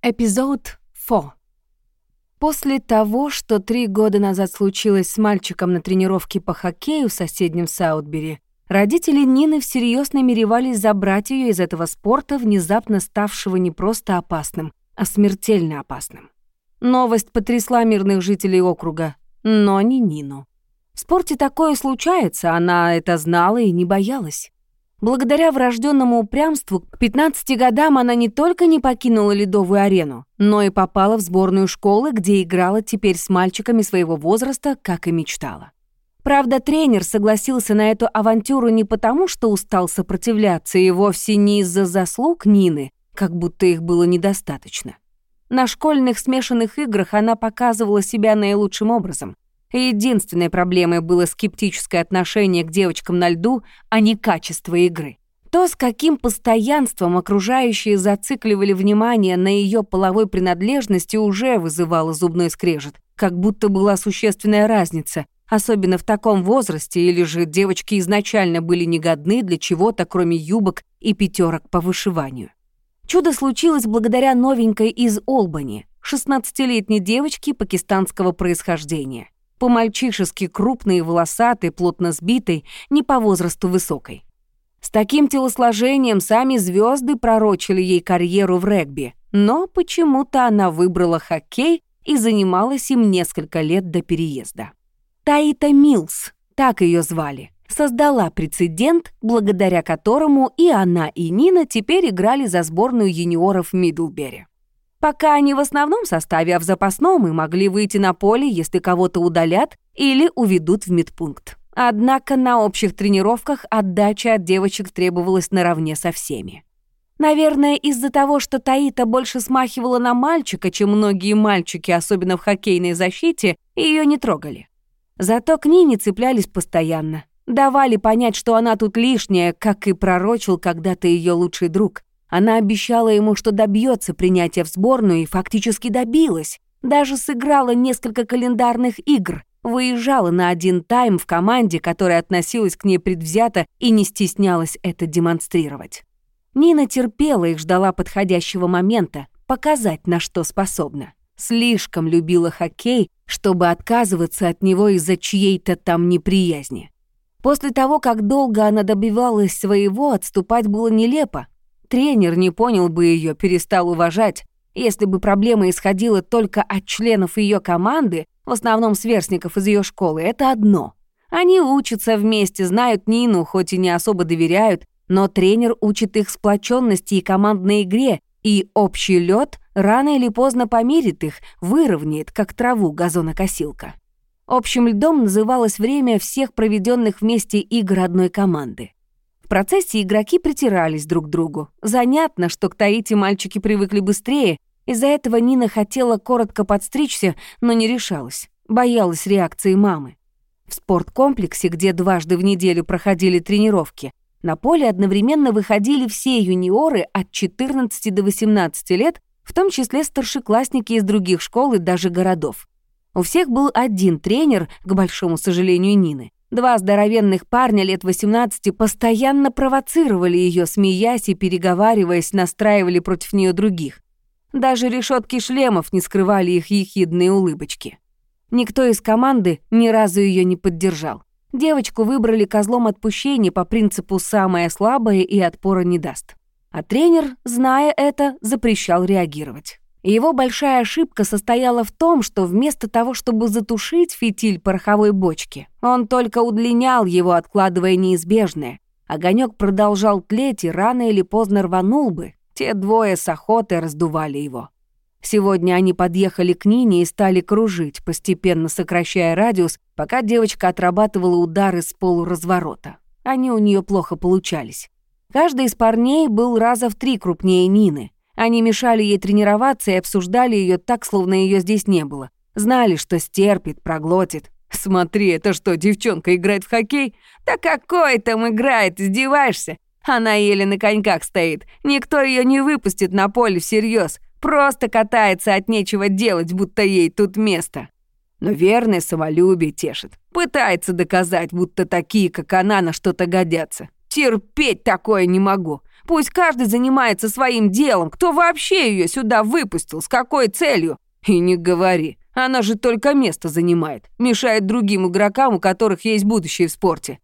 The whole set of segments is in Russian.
Эпизод Фо. После того, что три года назад случилось с мальчиком на тренировке по хоккею в соседнем Саутбери, родители Нины всерьез намеревались забрать ее из этого спорта, внезапно ставшего не просто опасным, а смертельно опасным. Новость потрясла мирных жителей округа, но не Нину. В спорте такое случается, она это знала и не боялась. Благодаря врожденному упрямству, к 15 годам она не только не покинула ледовую арену, но и попала в сборную школы, где играла теперь с мальчиками своего возраста, как и мечтала. Правда, тренер согласился на эту авантюру не потому, что устал сопротивляться, и вовсе не из-за заслуг Нины, как будто их было недостаточно. На школьных смешанных играх она показывала себя наилучшим образом — Единственной проблемой было скептическое отношение к девочкам на льду, а не качество игры. То, с каким постоянством окружающие зацикливали внимание на ее половой принадлежности, уже вызывало зубной скрежет, как будто была существенная разница, особенно в таком возрасте, или же девочки изначально были негодны для чего-то, кроме юбок и пятерок по вышиванию. Чудо случилось благодаря новенькой из Олбани, 16-летней девочке пакистанского происхождения по-мальчишески крупной, волосатой, плотно сбитой, не по возрасту высокой. С таким телосложением сами звезды пророчили ей карьеру в регби, но почему-то она выбрала хоккей и занималась им несколько лет до переезда. Таита Милс, так ее звали, создала прецедент, благодаря которому и она, и Нина теперь играли за сборную юниоров Мидлбери. Пока они в основном составе, а в запасном и могли выйти на поле, если кого-то удалят или уведут в медпункт. Однако на общих тренировках отдача от девочек требовалась наравне со всеми. Наверное, из-за того, что Таита больше смахивала на мальчика, чем многие мальчики, особенно в хоккейной защите, ее не трогали. Зато к Нине цеплялись постоянно. Давали понять, что она тут лишняя, как и пророчил когда-то ее лучший друг. Она обещала ему, что добьется принятия в сборную и фактически добилась. Даже сыграла несколько календарных игр, выезжала на один тайм в команде, которая относилась к ней предвзято и не стеснялась это демонстрировать. Нина терпела и ждала подходящего момента, показать, на что способна. Слишком любила хоккей, чтобы отказываться от него из-за чьей-то там неприязни. После того, как долго она добивалась своего, отступать было нелепо, Тренер не понял бы ее, перестал уважать. Если бы проблема исходила только от членов ее команды, в основном сверстников из ее школы, это одно. Они учатся вместе, знают Нину, хоть и не особо доверяют, но тренер учит их сплоченности и командной игре, и общий лед рано или поздно помирит их, выровняет, как траву газонокосилка. Общим льдом называлось время всех проведенных вместе игр одной команды. В процессе игроки притирались друг к другу. Занятно, что к Таити мальчики привыкли быстрее, из-за этого Нина хотела коротко подстричься, но не решалась, боялась реакции мамы. В спорткомплексе, где дважды в неделю проходили тренировки, на поле одновременно выходили все юниоры от 14 до 18 лет, в том числе старшеклассники из других школ и даже городов. У всех был один тренер, к большому сожалению Нины. Два здоровенных парня лет 18 постоянно провоцировали ее, смеясь и переговариваясь, настраивали против нее других. Даже решетки шлемов не скрывали их ехидные улыбочки. Никто из команды ни разу ее не поддержал. Девочку выбрали козлом отпущения по принципу «самое слабое и отпора не даст». А тренер, зная это, запрещал реагировать. Его большая ошибка состояла в том, что вместо того, чтобы затушить фитиль пороховой бочки, он только удлинял его, откладывая неизбежное. Огонек продолжал тлеть и рано или поздно рванул бы. Те двое с охотой раздували его. Сегодня они подъехали к Нине и стали кружить, постепенно сокращая радиус, пока девочка отрабатывала удары с полуразворота. Они у нее плохо получались. Каждый из парней был раза в три крупнее Нины — они мешали ей тренироваться и обсуждали ее так, словно ее здесь не было. Знали, что стерпит, проглотит. «Смотри, это что, девчонка играет в хоккей?» «Да какой там играет, издеваешься?» Она еле на коньках стоит. Никто ее не выпустит на поле всерьез. Просто катается от нечего делать, будто ей тут место. Но верное самолюбие тешит. Пытается доказать, будто такие, как она, на что-то годятся. Терпеть такое не могу. Пусть каждый занимается своим делом. Кто вообще ее сюда выпустил? С какой целью? И не говори. Она же только место занимает. Мешает другим игрокам, у которых есть будущее в спорте.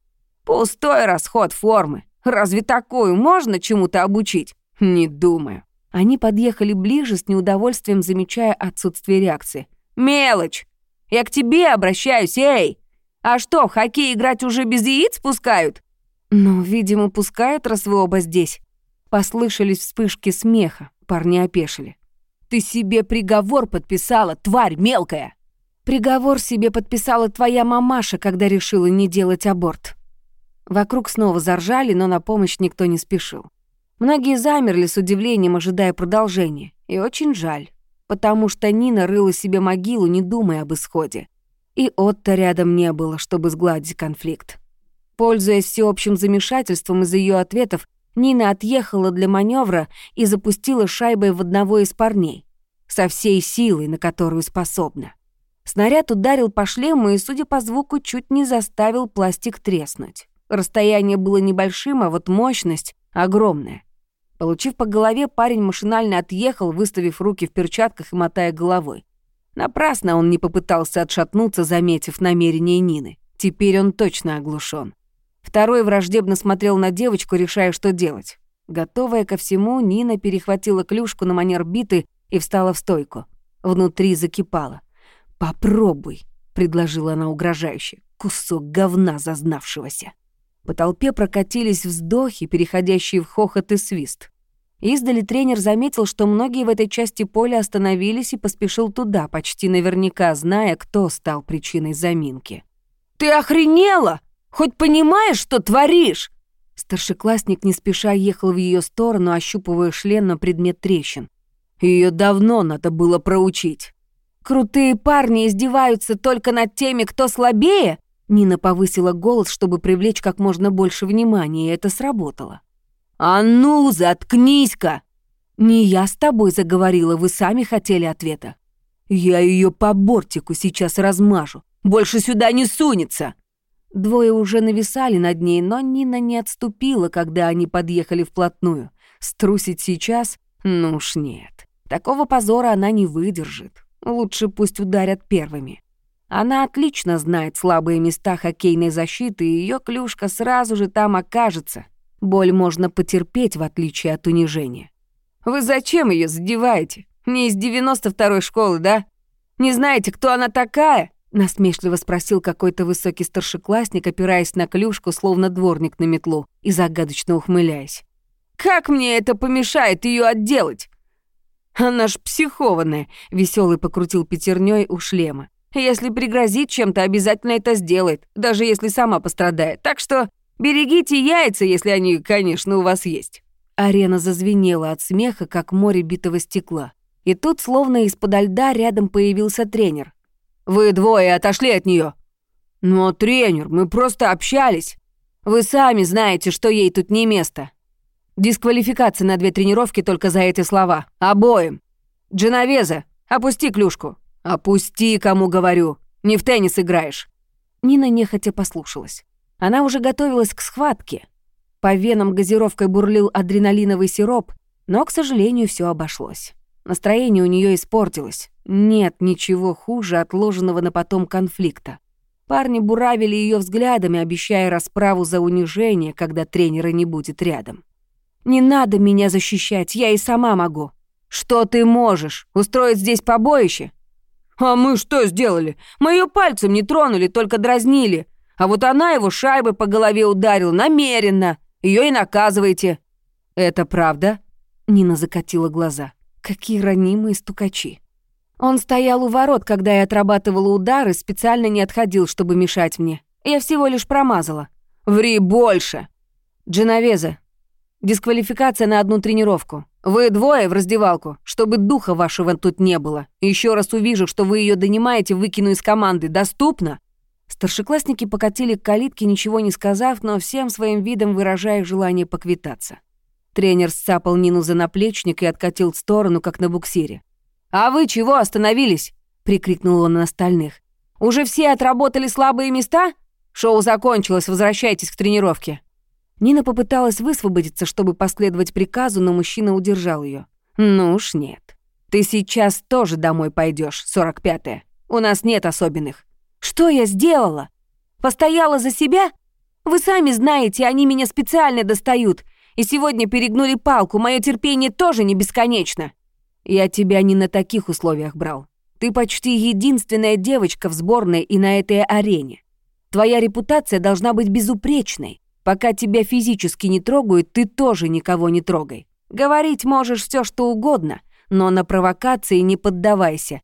Пустой расход формы. Разве такую можно чему-то обучить? Не думаю. Они подъехали ближе, с неудовольствием замечая отсутствие реакции. «Мелочь! Я к тебе обращаюсь, эй! А что, в хоккей играть уже без яиц пускают?» «Ну, видимо, пускают, раз вы оба здесь». Послышались вспышки смеха, парни опешили. «Ты себе приговор подписала, тварь мелкая!» «Приговор себе подписала твоя мамаша, когда решила не делать аборт». Вокруг снова заржали, но на помощь никто не спешил. Многие замерли с удивлением, ожидая продолжения. И очень жаль, потому что Нина рыла себе могилу, не думая об исходе. И Отто рядом не было, чтобы сгладить конфликт. Пользуясь всеобщим замешательством из-за ее ответов, Нина отъехала для маневра и запустила шайбой в одного из парней. Со всей силой, на которую способна. Снаряд ударил по шлему и, судя по звуку, чуть не заставил пластик треснуть. Расстояние было небольшим, а вот мощность огромная. Получив по голове, парень машинально отъехал, выставив руки в перчатках и мотая головой. Напрасно он не попытался отшатнуться, заметив намерение Нины. Теперь он точно оглушен. Второй враждебно смотрел на девочку, решая, что делать. Готовая ко всему, Нина перехватила клюшку на манер биты и встала в стойку. Внутри закипала. «Попробуй», — предложила она угрожающе, — «кусок говна зазнавшегося». По толпе прокатились вздохи, переходящие в хохот и свист. Издали тренер заметил, что многие в этой части поля остановились и поспешил туда, почти наверняка зная, кто стал причиной заминки. «Ты охренела? Хоть понимаешь, что творишь?» Старшеклассник не спеша ехал в ее сторону, ощупывая шлем на предмет трещин. Ее давно надо было проучить. «Крутые парни издеваются только над теми, кто слабее?» Нина повысила голос, чтобы привлечь как можно больше внимания, и это сработало. «А ну, заткнись-ка!» «Не я с тобой заговорила, вы сами хотели ответа». «Я ее по бортику сейчас размажу. Больше сюда не сунется!» Двое уже нависали над ней, но Нина не отступила, когда они подъехали вплотную. Струсить сейчас? Ну уж нет. Такого позора она не выдержит. Лучше пусть ударят первыми. Она отлично знает слабые места хоккейной защиты, и ее клюшка сразу же там окажется. Боль можно потерпеть, в отличие от унижения. «Вы зачем ее задеваете? Не из 92-й школы, да? Не знаете, кто она такая?» Насмешливо спросил какой-то высокий старшеклассник, опираясь на клюшку, словно дворник на метлу, и загадочно ухмыляясь. «Как мне это помешает ее отделать?» «Она ж психованная», — веселый покрутил пятерней у шлема. Если пригрозит чем-то, обязательно это сделает, даже если сама пострадает. Так что берегите яйца, если они, конечно, у вас есть». Арена зазвенела от смеха, как море битого стекла. И тут, словно из-под льда, рядом появился тренер. «Вы двое отошли от нее. «Но, тренер, мы просто общались. Вы сами знаете, что ей тут не место. Дисквалификация на две тренировки только за эти слова. Обоим. Дженовеза, опусти клюшку». «Опусти, кому говорю! Не в теннис играешь!» Нина нехотя послушалась. Она уже готовилась к схватке. По венам газировкой бурлил адреналиновый сироп, но, к сожалению, все обошлось. Настроение у нее испортилось. Нет ничего хуже отложенного на потом конфликта. Парни буравили ее взглядами, обещая расправу за унижение, когда тренера не будет рядом. «Не надо меня защищать, я и сама могу». «Что ты можешь? Устроить здесь побоище? «А мы что сделали? Мы ее пальцем не тронули, только дразнили. А вот она его шайбой по голове ударила намеренно. Ее и наказываете». «Это правда?» Нина закатила глаза. «Какие ранимые стукачи». Он стоял у ворот, когда я отрабатывала удары, специально не отходил, чтобы мешать мне. Я всего лишь промазала. «Ври больше!» «Дженовеза, дисквалификация на одну тренировку. Вы двое в раздевалку, чтобы духа вашего тут не было. Еще раз увижу, что вы ее донимаете, выкину из команды. Доступно?» Старшеклассники покатили к калитке, ничего не сказав, но всем своим видом выражая желание поквитаться. Тренер сцапал Нину за наплечник и откатил в сторону, как на буксире. «А вы чего остановились?» — прикрикнул он на остальных. «Уже все отработали слабые места? Шоу закончилось, возвращайтесь к тренировке». Нина попыталась высвободиться, чтобы последовать приказу, но мужчина удержал ее. «Ну уж нет. Ты сейчас тоже домой пойдешь, 45-е. У нас нет особенных». «Что я сделала? Постояла за себя? Вы сами знаете, они меня специально достают. И сегодня перегнули палку, мое терпение тоже не бесконечно». «Я тебя не на таких условиях брал. Ты почти единственная девочка в сборной и на этой арене. Твоя репутация должна быть безупречной. Пока тебя физически не трогают, ты тоже никого не трогай. Говорить можешь все, что угодно, но на провокации не поддавайся.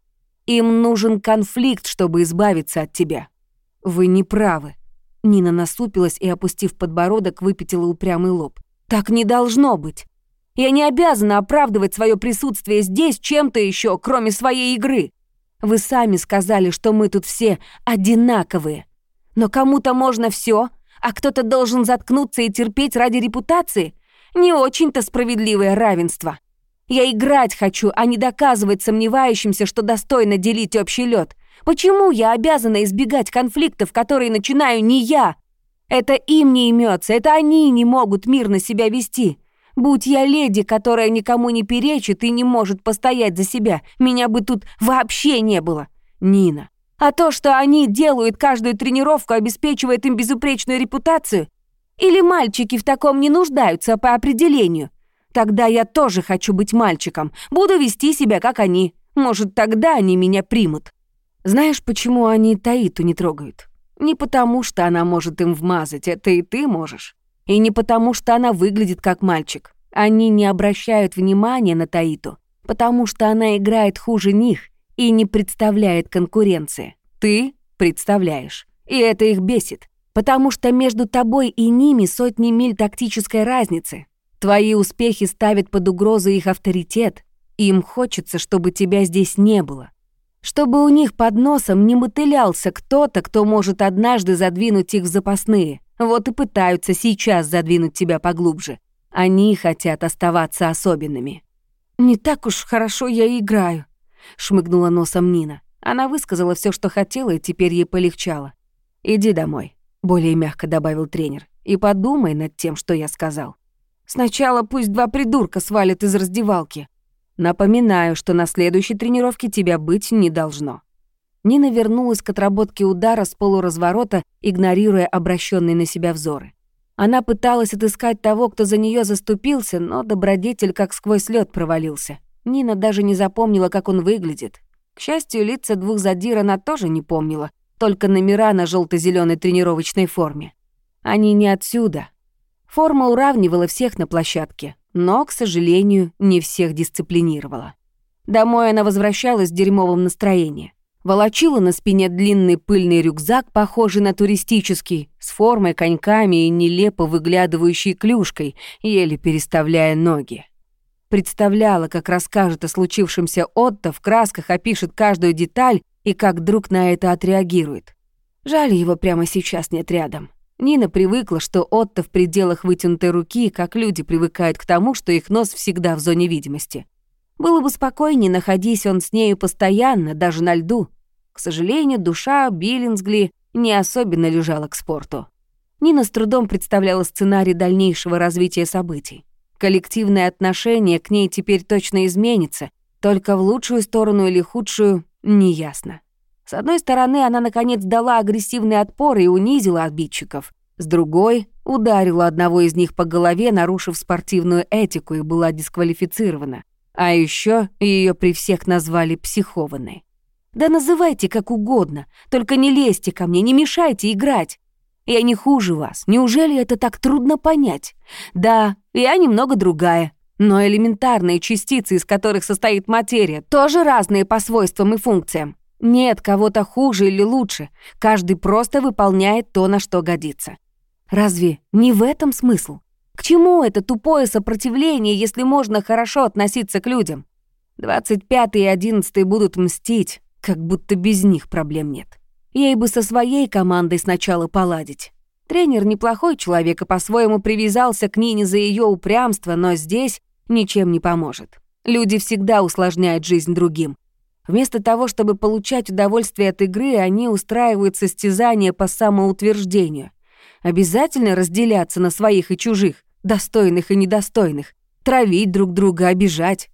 Им нужен конфликт, чтобы избавиться от тебя. Вы не правы. Нина насупилась и, опустив подбородок, выпятила упрямый лоб. Так не должно быть. Я не обязана оправдывать свое присутствие здесь чем-то еще, кроме своей игры. Вы сами сказали, что мы тут все одинаковые. Но кому-то можно все, а кто-то должен заткнуться и терпеть ради репутации? Не очень-то справедливое равенство. Я играть хочу, а не доказывать сомневающимся, что достойно делить общий лед. Почему я обязана избегать конфликтов, которые начинаю не я? Это им не имется, это они не могут мирно себя вести. Будь я леди, которая никому не перечит и не может постоять за себя, меня бы тут вообще не было. Нина, а то, что они делают каждую тренировку, обеспечивает им безупречную репутацию? Или мальчики в таком не нуждаются по определению? Тогда я тоже хочу быть мальчиком, буду вести себя, как они. Может, тогда они меня примут. Знаешь, почему они Таиту не трогают? Не потому, что она может им вмазать, это и ты можешь. И не потому, что она выглядит как мальчик. Они не обращают внимания на Таиту, потому что она играет хуже них, и не представляет конкуренции. Ты представляешь. И это их бесит, потому что между тобой и ними сотни миль тактической разницы. Твои успехи ставят под угрозу их авторитет. Им хочется, чтобы тебя здесь не было. Чтобы у них под носом не мотылялся кто-то, кто может однажды задвинуть их в запасные. Вот и пытаются сейчас задвинуть тебя поглубже. Они хотят оставаться особенными. «Не так уж хорошо я играю», — шмыгнула носом Нина. Она высказала все, что хотела, и теперь ей полегчало. «Иди домой», — более мягко добавил тренер, «и подумай над тем, что я сказал. Сначала пусть два придурка свалят из раздевалки. Напоминаю, что на следующей тренировке тебя быть не должно». Нина вернулась к отработке удара с полуразворота, игнорируя обращенные на себя взоры. Она пыталась отыскать того, кто за нее заступился, но добродетель как сквозь лед провалился. Нина даже не запомнила, как он выглядит. К счастью, лица двух задир она тоже не помнила, только номера на желто зеленой тренировочной форме. Они не отсюда. Форма уравнивала всех на площадке, но, к сожалению, не всех дисциплинировала. Домой она возвращалась в дерьмовом настроении. Волочила на спине длинный пыльный рюкзак, похожий на туристический, с формой, коньками и нелепо выглядывающей клюшкой, еле переставляя ноги. Представляла, как расскажет о случившемся Отто, в красках опишет каждую деталь и как друг на это отреагирует. Жаль, его прямо сейчас нет рядом. Нина привыкла, что Отто в пределах вытянутой руки, как люди привыкают к тому, что их нос всегда в зоне видимости. Было бы спокойнее, находись он с нею постоянно, даже на льду. К сожалению, душа Биллингсгли не особенно лежала к спорту. Нина с трудом представляла сценарий дальнейшего развития событий. Коллективное отношение к ней теперь точно изменится, только в лучшую сторону или худшую — неясно. С одной стороны, она, наконец, дала агрессивный отпор и унизила обидчиков. С другой — ударила одного из них по голове, нарушив спортивную этику, и была дисквалифицирована. А еще ее при всех назвали психованной. Да называйте как угодно, только не лезьте ко мне, не мешайте играть. Я не хуже вас. Неужели это так трудно понять? Да, я немного другая. Но элементарные частицы, из которых состоит материя, тоже разные по свойствам и функциям. Нет кого-то хуже или лучше. Каждый просто выполняет то, на что годится. Разве не в этом смысл? К чему это тупое сопротивление, если можно хорошо относиться к людям? 25 и 11 будут мстить, как будто без них проблем нет. Ей бы со своей командой сначала поладить. Тренер неплохой человек и по-своему привязался к Нине за ее упрямство, но здесь ничем не поможет. Люди всегда усложняют жизнь другим. Вместо того, чтобы получать удовольствие от игры, они устраивают состязания по самоутверждению. Обязательно разделяться на своих и чужих, достойных и недостойных, травить друг друга, обижать.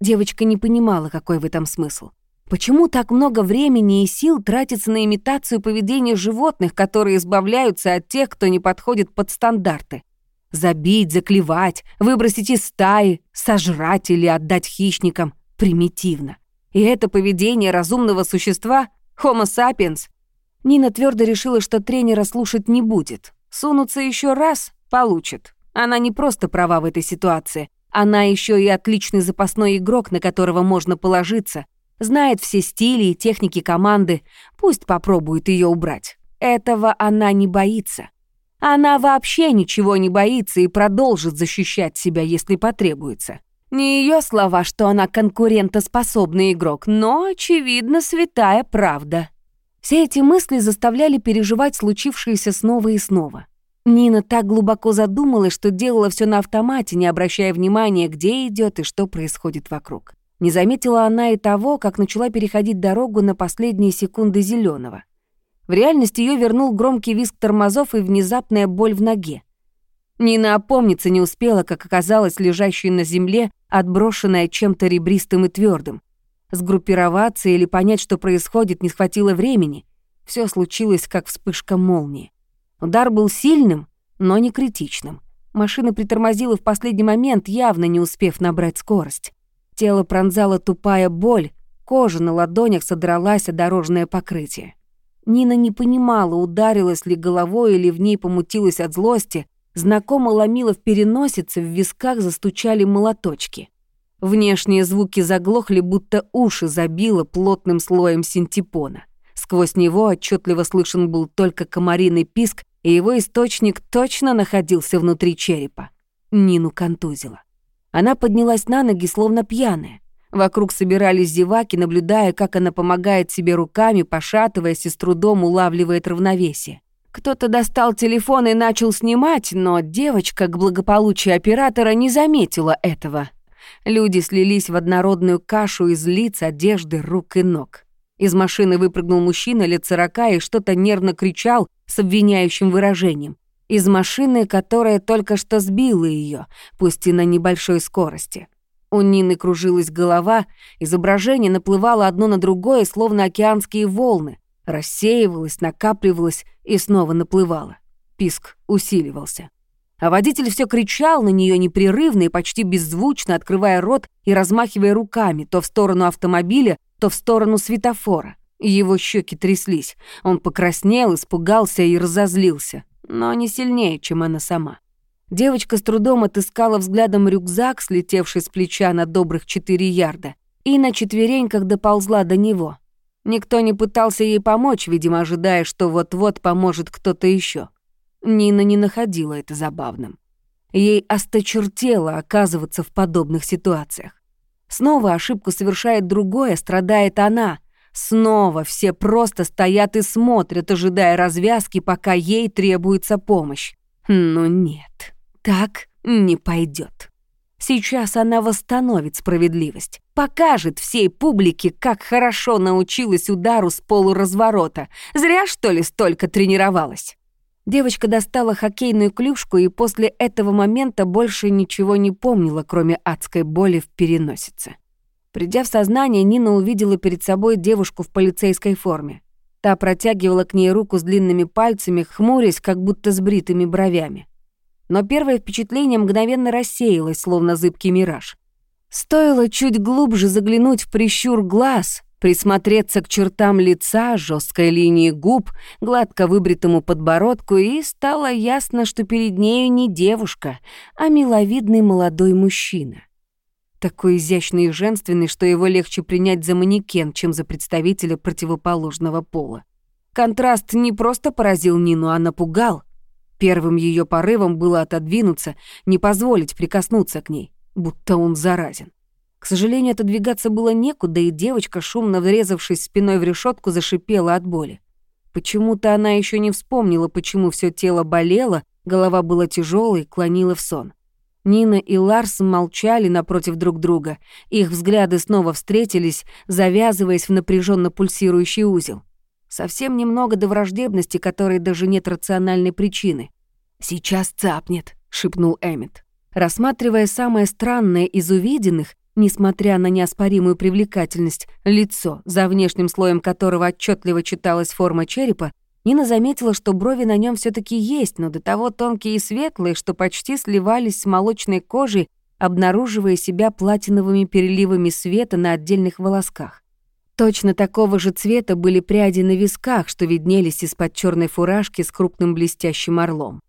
Девочка не понимала, какой в этом смысл. Почему так много времени и сил тратится на имитацию поведения животных, которые избавляются от тех, кто не подходит под стандарты? Забить, заклевать, выбросить из стаи, сожрать или отдать хищникам — примитивно. И это поведение разумного существа — Homo sapiens. Нина твердо решила, что тренера слушать не будет. Сунуться еще раз — получит. Она не просто права в этой ситуации. Она еще и отличный запасной игрок, на которого можно положиться, знает все стили и техники команды, пусть попробует ее убрать. Этого она не боится. Она вообще ничего не боится и продолжит защищать себя, если потребуется. Не ее слова, что она конкурентоспособный игрок, но, очевидно, святая правда. Все эти мысли заставляли переживать случившееся снова и снова. Нина так глубоко задумалась, что делала все на автомате, не обращая внимания, где идет и что происходит вокруг. Не заметила она и того, как начала переходить дорогу на последние секунды зеленого. В реальность ее вернул громкий визг тормозов и внезапная боль в ноге. Нина опомниться не успела, как оказалась лежащей на земле, отброшенная чем-то ребристым и твердым. Сгруппироваться или понять, что происходит, не схватило времени. Все случилось, как вспышка молнии. Удар был сильным, но не критичным. Машина притормозила в последний момент, явно не успев набрать скорость. Тело пронзала тупая боль, кожа на ладонях содралась о дорожное покрытие. Нина не понимала, ударилась ли головой или в ней помутилась от злости, знакомо ломила в переносице, в висках застучали молоточки. Внешние звуки заглохли, будто уши забило плотным слоем синтепона. Сквозь него отчетливо слышен был только комариный писк, и его источник точно находился внутри черепа. Нину контузило. Она поднялась на ноги, словно пьяная. Вокруг собирались зеваки, наблюдая, как она помогает себе руками, пошатываясь и с трудом улавливает равновесие. Кто-то достал телефон и начал снимать, но девочка к благополучию оператора не заметила этого. Люди слились в однородную кашу из лиц, одежды, рук и ног. Из машины выпрыгнул мужчина лет сорока и что-то нервно кричал с обвиняющим выражением из машины, которая только что сбила ее, пусть и на небольшой скорости. У Нины кружилась голова, изображение наплывало одно на другое, словно океанские волны, рассеивалось, накапливалось и снова наплывало. Писк усиливался. А водитель все кричал на нее непрерывно и почти беззвучно, открывая рот и размахивая руками то в сторону автомобиля, то в сторону светофора. Его щеки тряслись. Он покраснел, испугался и разозлился но не сильнее, чем она сама. Девочка с трудом отыскала взглядом рюкзак, слетевший с плеча на добрых четыре ярда, и на четвереньках доползла до него. Никто не пытался ей помочь, видимо, ожидая, что вот-вот поможет кто-то еще. Нина не находила это забавным. Ей осточертело оказываться в подобных ситуациях. Снова ошибку совершает другое, страдает она — Снова все просто стоят и смотрят, ожидая развязки, пока ей требуется помощь. Но нет, так не пойдет. Сейчас она восстановит справедливость, покажет всей публике, как хорошо научилась удару с полуразворота. Зря, что ли, столько тренировалась. Девочка достала хоккейную клюшку и после этого момента больше ничего не помнила, кроме адской боли в переносице. Придя в сознание, Нина увидела перед собой девушку в полицейской форме. Та протягивала к ней руку с длинными пальцами, хмурясь, как будто с бритыми бровями. Но первое впечатление мгновенно рассеялось, словно зыбкий мираж. Стоило чуть глубже заглянуть в прищур глаз, присмотреться к чертам лица, жесткой линии губ, гладко выбритому подбородку, и стало ясно, что перед нею не девушка, а миловидный молодой мужчина. Такой изящный и женственный, что его легче принять за манекен, чем за представителя противоположного пола. Контраст не просто поразил Нину, а напугал. Первым ее порывом было отодвинуться, не позволить прикоснуться к ней, будто он заразен. К сожалению, отодвигаться было некуда, и девочка, шумно врезавшись спиной в решетку, зашипела от боли. Почему-то она еще не вспомнила, почему все тело болело, голова была тяжелой, клонила в сон. Нина и Ларс молчали напротив друг друга. Их взгляды снова встретились, завязываясь в напряженно пульсирующий узел. Совсем немного до враждебности, которой даже нет рациональной причины. «Сейчас цапнет», — шепнул Эммет. Рассматривая самое странное из увиденных, несмотря на неоспоримую привлекательность, лицо, за внешним слоем которого отчетливо читалась форма черепа, Нина заметила, что брови на нем все таки есть, но до того тонкие и светлые, что почти сливались с молочной кожей, обнаруживая себя платиновыми переливами света на отдельных волосках. Точно такого же цвета были пряди на висках, что виднелись из-под черной фуражки с крупным блестящим орлом.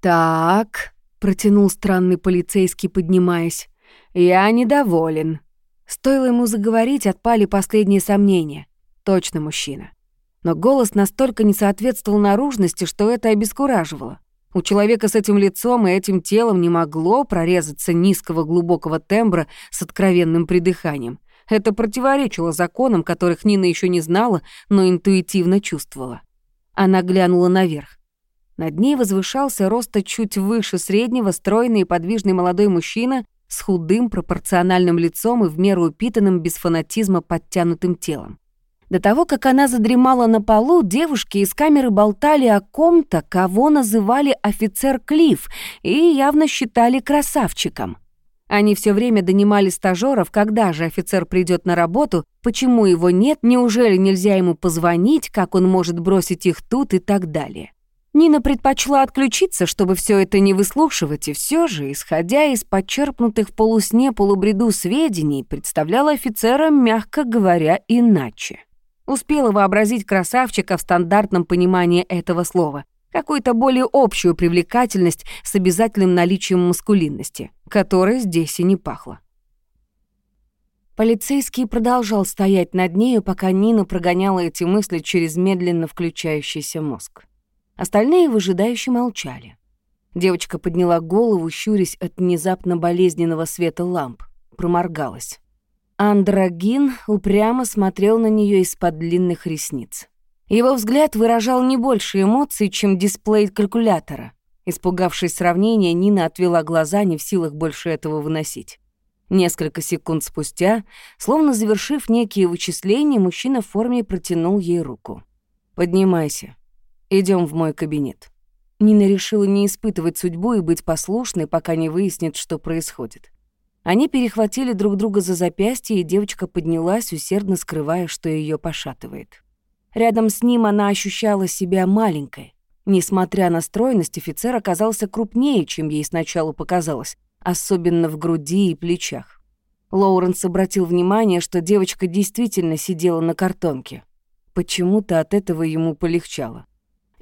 «Так», — протянул странный полицейский, поднимаясь, — «я недоволен». Стоило ему заговорить, отпали последние сомнения. Точно мужчина но голос настолько не соответствовал наружности, что это обескураживало. У человека с этим лицом и этим телом не могло прорезаться низкого глубокого тембра с откровенным придыханием. Это противоречило законам, которых Нина еще не знала, но интуитивно чувствовала. Она глянула наверх. Над ней возвышался роста чуть выше среднего, стройный и подвижный молодой мужчина с худым пропорциональным лицом и в меру упитанным без фанатизма подтянутым телом. До того, как она задремала на полу, девушки из камеры болтали о ком-то, кого называли офицер Клифф и явно считали красавчиком. Они все время донимали стажеров, когда же офицер придет на работу, почему его нет, неужели нельзя ему позвонить, как он может бросить их тут и так далее. Нина предпочла отключиться, чтобы все это не выслушивать, и все же, исходя из подчерпнутых в полусне полубреду сведений, представляла офицера, мягко говоря, иначе. Успела вообразить красавчика в стандартном понимании этого слова. Какую-то более общую привлекательность с обязательным наличием маскулинности, которой здесь и не пахло. Полицейский продолжал стоять над нею, пока Нина прогоняла эти мысли через медленно включающийся мозг. Остальные выжидающе молчали. Девочка подняла голову, щурясь от внезапно болезненного света ламп, проморгалась. Андрогин упрямо смотрел на нее из-под длинных ресниц. Его взгляд выражал не больше эмоций, чем дисплей калькулятора. Испугавшись сравнения, Нина отвела глаза, не в силах больше этого выносить. Несколько секунд спустя, словно завершив некие вычисления, мужчина в форме протянул ей руку. «Поднимайся. Идем в мой кабинет». Нина решила не испытывать судьбу и быть послушной, пока не выяснит, что происходит. Они перехватили друг друга за запястье, и девочка поднялась, усердно скрывая, что ее пошатывает. Рядом с ним она ощущала себя маленькой. Несмотря на стройность, офицер оказался крупнее, чем ей сначала показалось, особенно в груди и плечах. Лоуренс обратил внимание, что девочка действительно сидела на картонке. Почему-то от этого ему полегчало.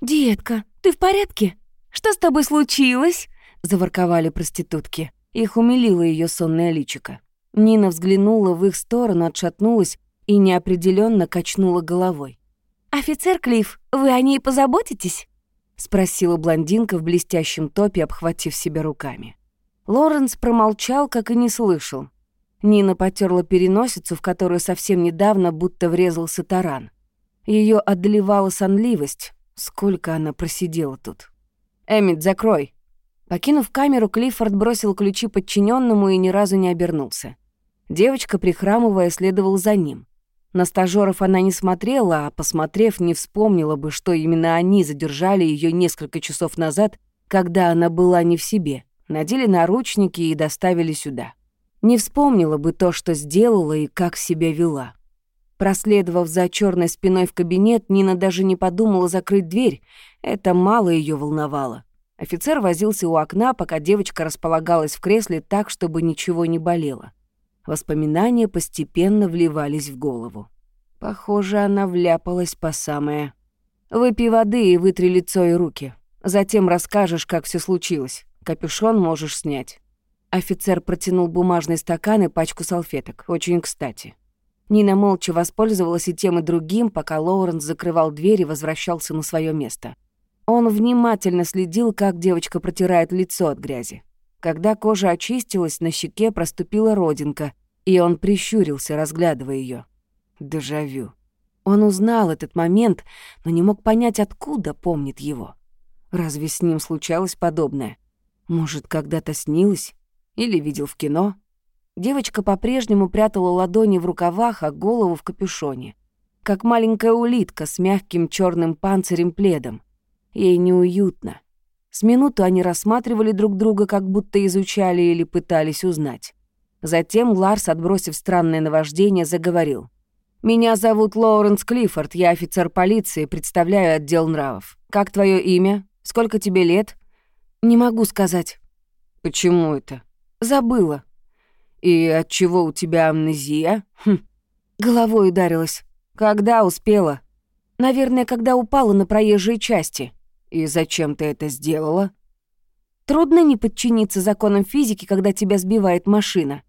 «Детка, ты в порядке? Что с тобой случилось?» — заворковали проститутки. Их умилило ее сонное личико. Нина взглянула в их сторону, отшатнулась и неопределенно качнула головой. «Офицер Клифф, вы о ней позаботитесь?» — спросила блондинка в блестящем топе, обхватив себя руками. Лоренс промолчал, как и не слышал. Нина потерла переносицу, в которую совсем недавно будто врезался таран. Ее одолевала сонливость. Сколько она просидела тут. «Эммит, закрой!» Покинув камеру, Клиффорд бросил ключи подчиненному и ни разу не обернулся. Девочка, прихрамывая, следовала за ним. На стажеров она не смотрела, а, посмотрев, не вспомнила бы, что именно они задержали ее несколько часов назад, когда она была не в себе, надели наручники и доставили сюда. Не вспомнила бы то, что сделала и как себя вела. Проследовав за черной спиной в кабинет, Нина даже не подумала закрыть дверь. Это мало ее волновало. Офицер возился у окна, пока девочка располагалась в кресле так, чтобы ничего не болело. Воспоминания постепенно вливались в голову. Похоже, она вляпалась по самое. «Выпей воды и вытри лицо и руки. Затем расскажешь, как все случилось. Капюшон можешь снять». Офицер протянул бумажный стакан и пачку салфеток. Очень кстати. Нина молча воспользовалась и тем, и другим, пока Лоуренс закрывал дверь и возвращался на свое место. Он внимательно следил, как девочка протирает лицо от грязи. Когда кожа очистилась, на щеке проступила родинка, и он прищурился, разглядывая ее. Дежавю. Он узнал этот момент, но не мог понять, откуда помнит его. Разве с ним случалось подобное? Может, когда-то снилось? Или видел в кино? Девочка по-прежнему прятала ладони в рукавах, а голову в капюшоне. как маленькая улитка с мягким черным панцирем-пледом. Ей неуютно. С минуту они рассматривали друг друга, как будто изучали или пытались узнать. Затем Ларс, отбросив странное наваждение, заговорил. «Меня зовут Лоуренс Клиффорд, я офицер полиции, представляю отдел нравов. Как твое имя? Сколько тебе лет?» «Не могу сказать». «Почему это?» «Забыла». «И от чего у тебя амнезия?» «Хм». Головой ударилась. «Когда успела?» «Наверное, когда упала на проезжей части». «И зачем ты это сделала?» «Трудно не подчиниться законам физики, когда тебя сбивает машина».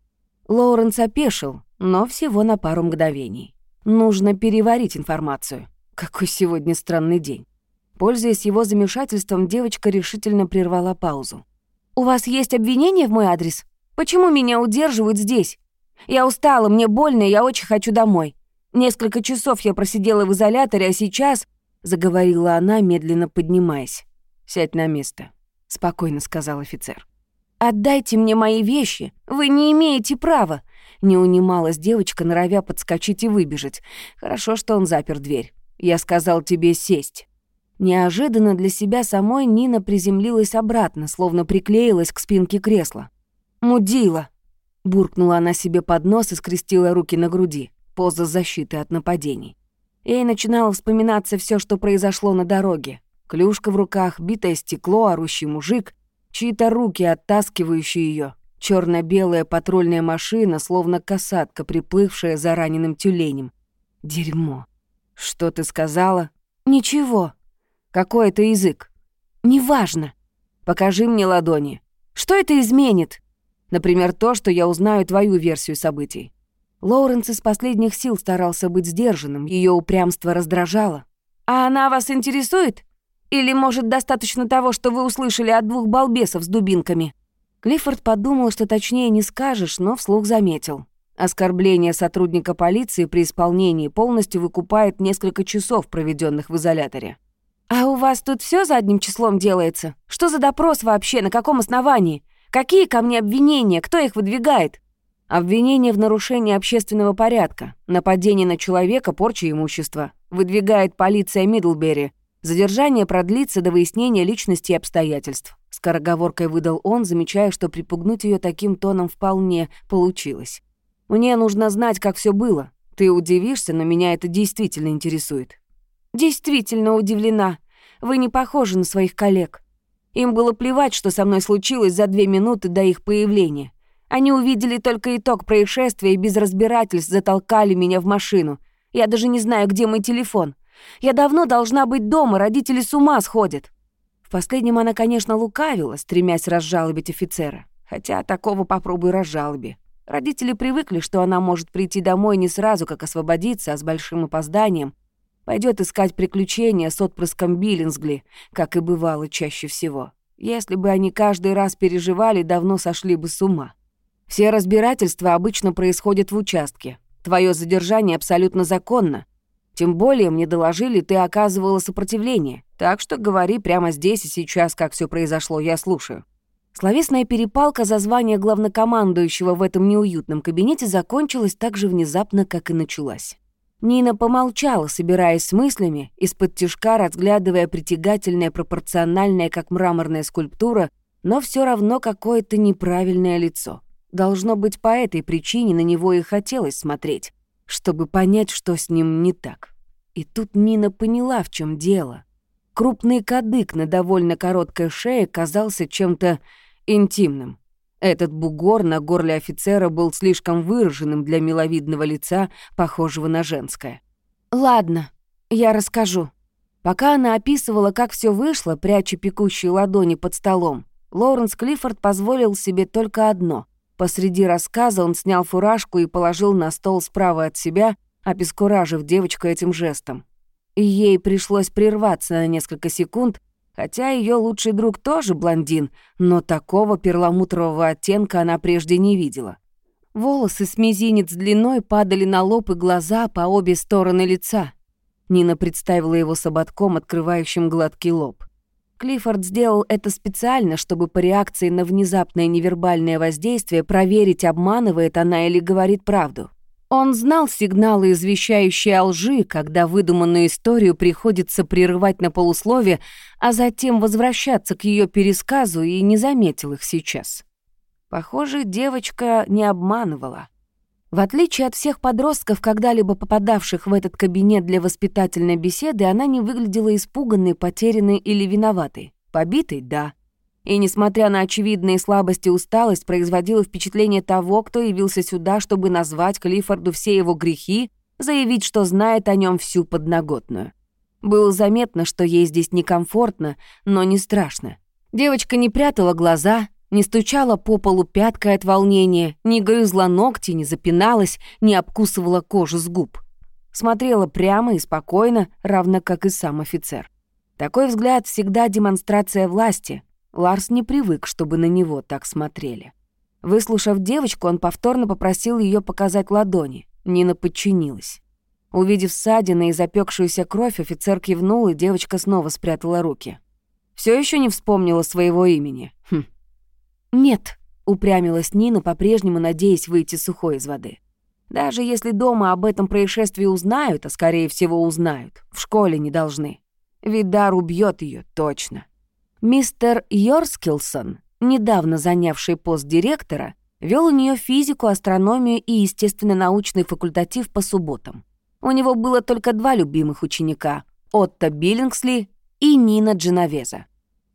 Лоуренс опешил, но всего на пару мгновений. Нужно переварить информацию. Какой сегодня странный день. Пользуясь его замешательством, девочка решительно прервала паузу. «У вас есть обвинение в мой адрес? Почему меня удерживают здесь? Я устала, мне больно, я очень хочу домой. Несколько часов я просидела в изоляторе, а сейчас заговорила она, медленно поднимаясь. «Сядь на место», — спокойно сказал офицер. «Отдайте мне мои вещи, вы не имеете права!» Не унималась девочка, норовя подскочить и выбежать. Хорошо, что он запер дверь. «Я сказал тебе сесть». Неожиданно для себя самой Нина приземлилась обратно, словно приклеилась к спинке кресла. «Мудила!» — буркнула она себе под нос и скрестила руки на груди, поза защиты от нападений. Ей начинало вспоминаться все, что произошло на дороге. Клюшка в руках, битое стекло, орущий мужик, чьи-то руки, оттаскивающие ее, черно белая патрульная машина, словно касатка, приплывшая за раненым тюленем. Дерьмо. Что ты сказала? Ничего. Какой это язык? Неважно. Покажи мне ладони. Что это изменит? Например, то, что я узнаю твою версию событий. Лоуренс из последних сил старался быть сдержанным, ее упрямство раздражало. «А она вас интересует? Или, может, достаточно того, что вы услышали от двух балбесов с дубинками?» Клиффорд подумал, что точнее не скажешь, но вслух заметил. Оскорбление сотрудника полиции при исполнении полностью выкупает несколько часов, проведенных в изоляторе. «А у вас тут все задним числом делается? Что за допрос вообще? На каком основании? Какие ко мне обвинения? Кто их выдвигает?» Обвинение в нарушении общественного порядка, нападение на человека, порча имущества. Выдвигает полиция Мидлбери. Задержание продлится до выяснения личности и обстоятельств. Скороговоркой выдал он, замечая, что припугнуть ее таким тоном вполне получилось. «Мне нужно знать, как все было. Ты удивишься, но меня это действительно интересует». «Действительно удивлена. Вы не похожи на своих коллег. Им было плевать, что со мной случилось за две минуты до их появления. Они увидели только итог происшествия и без разбирательств затолкали меня в машину. Я даже не знаю, где мой телефон. Я давно должна быть дома, родители с ума сходят». В последнем она, конечно, лукавила, стремясь разжалобить офицера. Хотя такого попробуй разжалоби. Родители привыкли, что она может прийти домой не сразу, как освободиться, а с большим опозданием. Пойдет искать приключения с отпрыском Биллинсгли, как и бывало чаще всего. Если бы они каждый раз переживали, давно сошли бы с ума. Все разбирательства обычно происходят в участке. Твое задержание абсолютно законно. Тем более мне доложили, ты оказывала сопротивление. Так что говори прямо здесь и сейчас, как все произошло, я слушаю». Словесная перепалка за звание главнокомандующего в этом неуютном кабинете закончилась так же внезапно, как и началась. Нина помолчала, собираясь с мыслями, из-под тишка разглядывая притягательное, пропорциональное, как мраморная скульптура, но все равно какое-то неправильное лицо. Должно быть, по этой причине на него и хотелось смотреть, чтобы понять, что с ним не так. И тут Нина поняла, в чем дело. Крупный кадык на довольно короткой шее казался чем-то интимным. Этот бугор на горле офицера был слишком выраженным для миловидного лица, похожего на женское. «Ладно, я расскажу». Пока она описывала, как все вышло, пряча пекущие ладони под столом, Лоуренс Клиффорд позволил себе только одно Посреди рассказа он снял фуражку и положил на стол справа от себя, обескуражив девочку этим жестом. Ей пришлось прерваться на несколько секунд, хотя ее лучший друг тоже блондин, но такого перламутрового оттенка она прежде не видела. Волосы с мизинец длиной падали на лоб и глаза по обе стороны лица. Нина представила его с ободком, открывающим гладкий лоб. Клиффорд сделал это специально, чтобы по реакции на внезапное невербальное воздействие проверить, обманывает она или говорит правду. Он знал сигналы, извещающие о лжи, когда выдуманную историю приходится прерывать на полуслове, а затем возвращаться к ее пересказу и не заметил их сейчас. Похоже, девочка не обманывала. В отличие от всех подростков, когда-либо попадавших в этот кабинет для воспитательной беседы, она не выглядела испуганной, потерянной или виноватой. Побитой — да и, несмотря на очевидные слабости усталость, производила впечатление того, кто явился сюда, чтобы назвать Клиффорду все его грехи, заявить, что знает о нем всю подноготную. Было заметно, что ей здесь некомфортно, но не страшно. Девочка не прятала глаза, не стучала по полу пяткой от волнения, не грызла ногти, не запиналась, не обкусывала кожу с губ. Смотрела прямо и спокойно, равно как и сам офицер. Такой взгляд всегда демонстрация власти, Ларс не привык, чтобы на него так смотрели. Выслушав девочку, он повторно попросил ее показать ладони. Нина подчинилась. Увидев ссадины и запекшуюся кровь, офицер кивнул, и девочка снова спрятала руки. Все еще не вспомнила своего имени. Хм. «Нет», — упрямилась Нина, по-прежнему надеясь выйти сухой из воды. «Даже если дома об этом происшествии узнают, а скорее всего узнают, в школе не должны. Видар убьет ее точно». Мистер Йорскилсон, недавно занявший пост директора, вел у нее физику, астрономию и естественно-научный факультатив по субботам. У него было только два любимых ученика — Отто Биллингсли и Нина Дженовеза.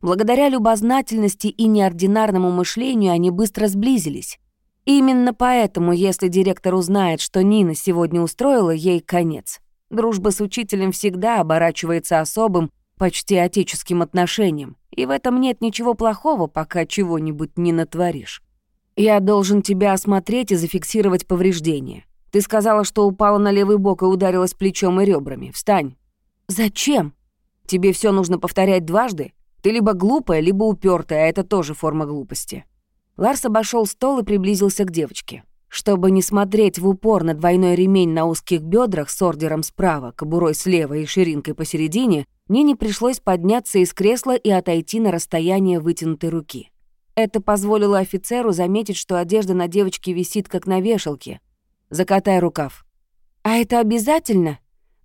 Благодаря любознательности и неординарному мышлению они быстро сблизились. Именно поэтому, если директор узнает, что Нина сегодня устроила ей конец, дружба с учителем всегда оборачивается особым, почти отеческим отношением, и в этом нет ничего плохого, пока чего-нибудь не натворишь. Я должен тебя осмотреть и зафиксировать повреждения. Ты сказала, что упала на левый бок и ударилась плечом и ребрами. Встань. Зачем? Тебе все нужно повторять дважды? Ты либо глупая, либо упертая, а это тоже форма глупости. Ларс обошел стол и приблизился к девочке. Чтобы не смотреть в упор на двойной ремень на узких бедрах с ордером справа, кобурой слева и ширинкой посередине, Нине пришлось подняться из кресла и отойти на расстояние вытянутой руки. Это позволило офицеру заметить, что одежда на девочке висит как на вешалке. «Закатай рукав». «А это обязательно?»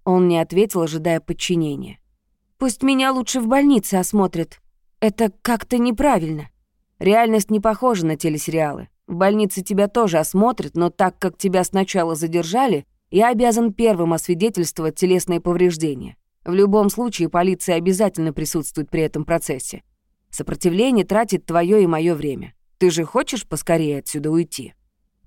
Он не ответил, ожидая подчинения. «Пусть меня лучше в больнице осмотрят. Это как-то неправильно. Реальность не похожа на телесериалы. В больнице тебя тоже осмотрят, но так как тебя сначала задержали, я обязан первым освидетельствовать телесные повреждения. В любом случае полиция обязательно присутствует при этом процессе. Сопротивление тратит твое и мое время. Ты же хочешь поскорее отсюда уйти?»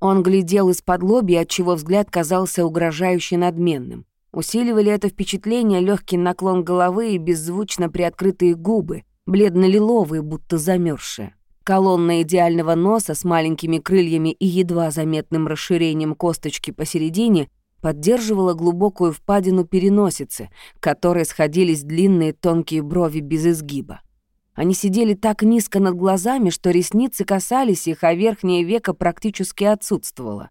Он глядел из-под лоби, отчего взгляд казался угрожающе надменным. Усиливали это впечатление легкий наклон головы и беззвучно приоткрытые губы, бледно-лиловые, будто замерзшие. Колонна идеального носа с маленькими крыльями и едва заметным расширением косточки посередине поддерживала глубокую впадину переносицы, к которой сходились длинные тонкие брови без изгиба. Они сидели так низко над глазами, что ресницы касались их, а верхнее веко практически отсутствовало.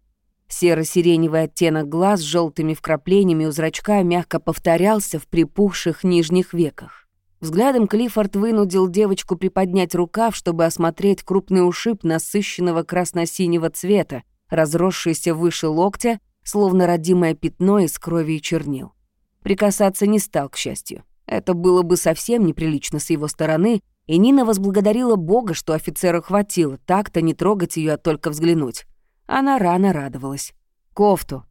Серо-сиреневый оттенок глаз с желтыми вкраплениями у зрачка мягко повторялся в припухших нижних веках. Взглядом Клиффорд вынудил девочку приподнять рукав, чтобы осмотреть крупный ушиб насыщенного красно-синего цвета, разросшийся выше локтя, словно родимое пятно из крови и чернил. Прикасаться не стал, к счастью. Это было бы совсем неприлично с его стороны, и Нина возблагодарила Бога, что офицера хватило так-то не трогать ее, а только взглянуть. Она рано радовалась. «Кофту».